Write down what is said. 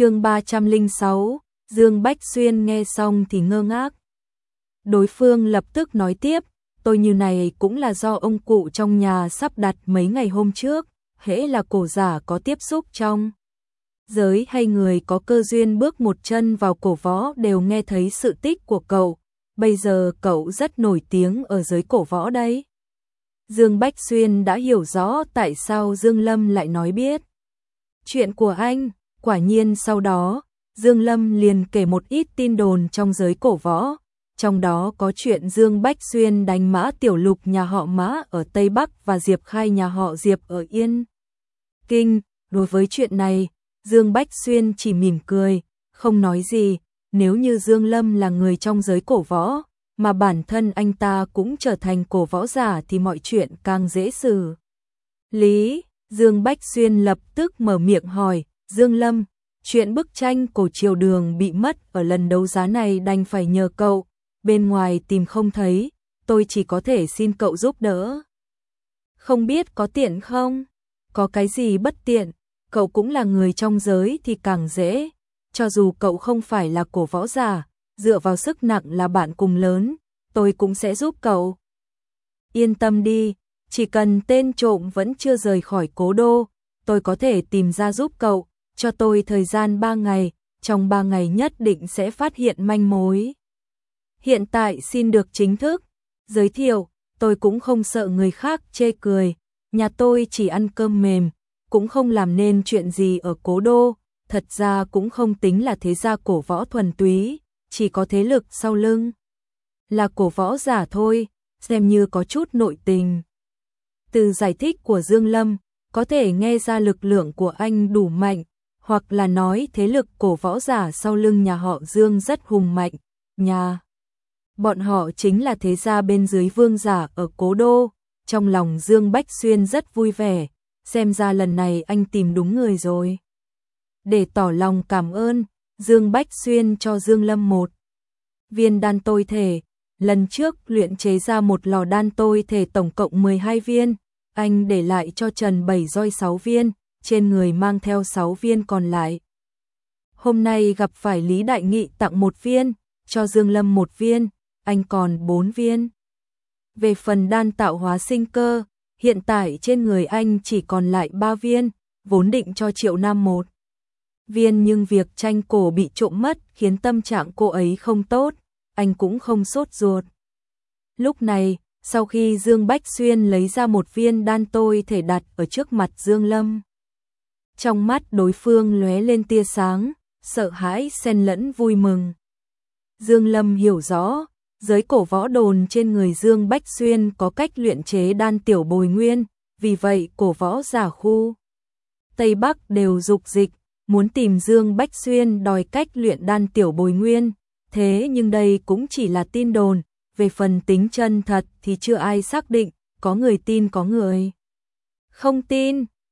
chương 306, Dương Bách Xuyên nghe xong thì ngơ ngác. Đối phương lập tức nói tiếp, tôi như này cũng là do ông cụ trong nhà sắp đặt mấy ngày hôm trước, hễ là cổ giả có tiếp xúc trong. Giới hay người có cơ duyên bước một chân vào cổ võ đều nghe thấy sự tích của cậu, bây giờ cậu rất nổi tiếng ở giới cổ võ đấy. Dương Bách Xuyên đã hiểu rõ tại sao Dương Lâm lại nói biết. Chuyện của anh, quả nhiên sau đó, Dương Lâm liền kể một ít tin đồn trong giới cổ võ, trong đó có chuyện Dương Bách Xuyên đánh mã tiểu lục nhà họ mã ở Tây Bắc và Diệp Khai nhà họ Diệp ở Yên. Kinh, đối với chuyện này, Dương Bách Xuyên chỉ mỉm cười, không nói gì, nếu như Dương Lâm là người trong giới cổ võ, mà bản thân anh ta cũng trở thành cổ võ giả thì mọi chuyện càng dễ xử. Lý, Dương Bách Xuyên lập tức mở miệng hỏi, Dương Lâm, chuyện bức tranh cổ triều đường bị mất ở lần đấu giá này đành phải nhờ cậu, bên ngoài tìm không thấy, tôi chỉ có thể xin cậu giúp đỡ. Không biết có tiện không? Có cái gì bất tiện, cậu cũng là người trong giới thì càng dễ, cho dù cậu không phải là cổ võ giả, dựa vào sức nặng là bạn cùng lớn, tôi cũng sẽ giúp cậu. Yên tâm đi, chỉ cần tên trộm vẫn chưa rời khỏi cố đô, tôi có thể tìm ra giúp cậu, cho tôi thời gian 3 ngày, trong 3 ngày nhất định sẽ phát hiện manh mối. Hiện tại xin được chính thức, giới thiệu, tôi cũng không sợ người khác chê cười, nhà tôi chỉ ăn cơm mềm, cũng không làm nên chuyện gì ở cố đô, thật ra cũng không tính là thế gia cổ võ thuần túy, chỉ có thế lực sau lưng. Là cổ võ giả thôi, xem như có chút nội tình. Từ giải thích của Dương Lâm, có thể nghe ra lực lượng của anh đủ mạnh, hoặc là nói thế lực cổ võ giả sau lưng nhà họ Dương rất hùng mạnh, nhà. Bọn họ chính là thế gia bên dưới vương giả ở cố đô, trong lòng Dương Bách Xuyên rất vui vẻ, xem ra lần này anh tìm đúng người rồi. Để tỏ lòng cảm ơn, Dương Bách Xuyên cho Dương Lâm một viên đan tôi thể, lần trước luyện chế ra một lò đan tôi thể tổng cộng 12 viên, anh để lại cho Trần Bảy roi 6 viên, trên người mang theo 6 viên còn lại. Hôm nay gặp phải Lý Đại Nghị tặng một viên, cho Dương Lâm một viên, anh còn 4 viên. Về phần đan tạo hóa sinh cơ, hiện tại trên người anh chỉ còn lại 3 viên, vốn định cho Triệu Nam một viên nhưng việc tranh cổ bị trộm mất khiến tâm trạng cô ấy không tốt, anh cũng không sốt ruột. Lúc này, sau khi Dương Bách Xuyên lấy ra một viên đan tôi thể đặt ở trước mặt Dương Lâm. Trong mắt đối phương lóe lên tia sáng, sợ hãi xen lẫn vui mừng. Dương Lâm hiểu rõ, giới cổ võ đồn trên người Dương Bách Xuyên có cách luyện chế đan tiểu bồi nguyên, vì vậy cổ võ giả khu Tây Bắc đều dục dịch, muốn tìm Dương Bách Xuyên đòi cách luyện đan tiểu bồi nguyên, thế nhưng đây cũng chỉ là tin đồn, về phần tính chân thật thì chưa ai xác định, có người tin có người không tin,